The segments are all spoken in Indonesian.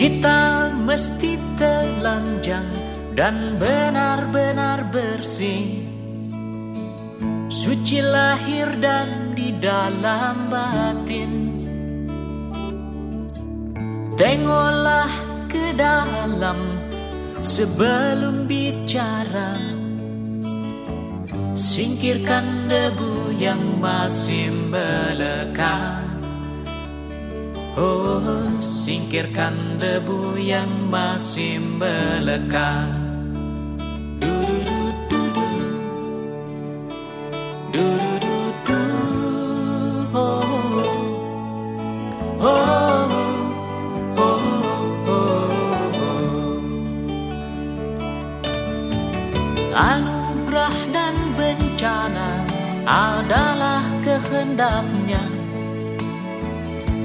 Kita mesti telanjang dan benar-benar bersih. Suci lahir dan di dalam batin. Tengoklah ke dalam sebelum bicara. Singkirkan debu yang masih melekat Oh, singkirkan debu yang masih melekat. Du du du du du. Du du du. Oh. Oh. Oh. Oh. oh. Anugerah dan bencana adalah kehendaknya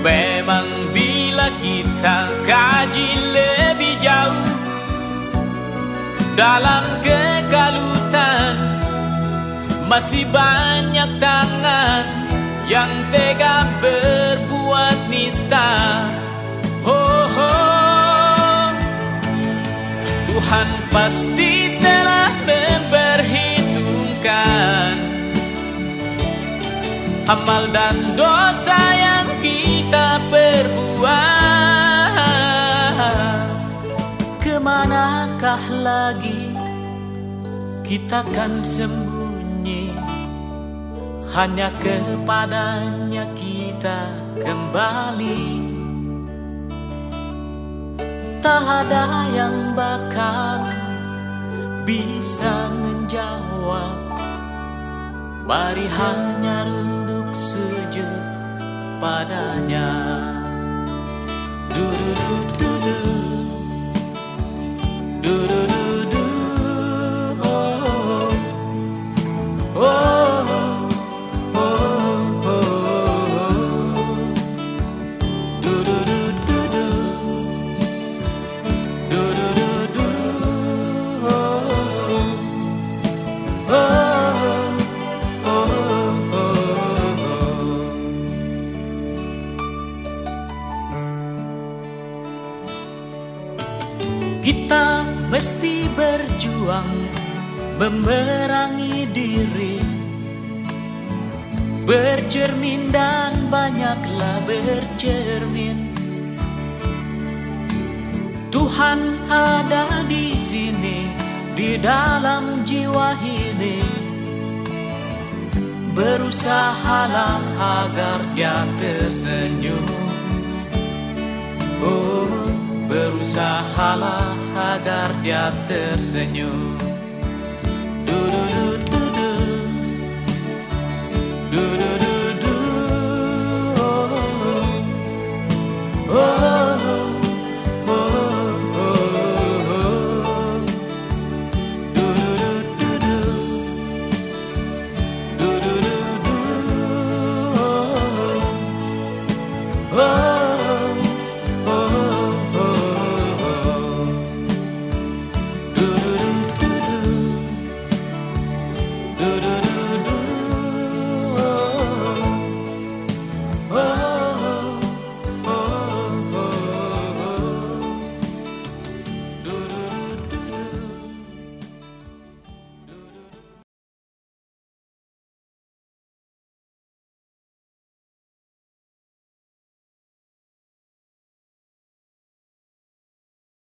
Memang bila kita kaji lebih jauh Dalam kegalutan Masih banyak tangan Yang tega berbuat nista oh, oh. Tuhan pasti telah memperhitungkan Amal dan dosa yang Ke manakah lagi kita kan sembunyi. Hanya kepadanya kita kembali. Tak ada yang bakal bisa menjawab. Mari hanya runduk sujud padanya Kita mesti berjuang memerangi diri. Bercermin dan banyaklah bercermin Tuhan ada di sini di dalam jiwa ini. Berusahalah agar dia tersenyum. Oh Berusahalah agar dia tersenyum. Du du du du du. Du du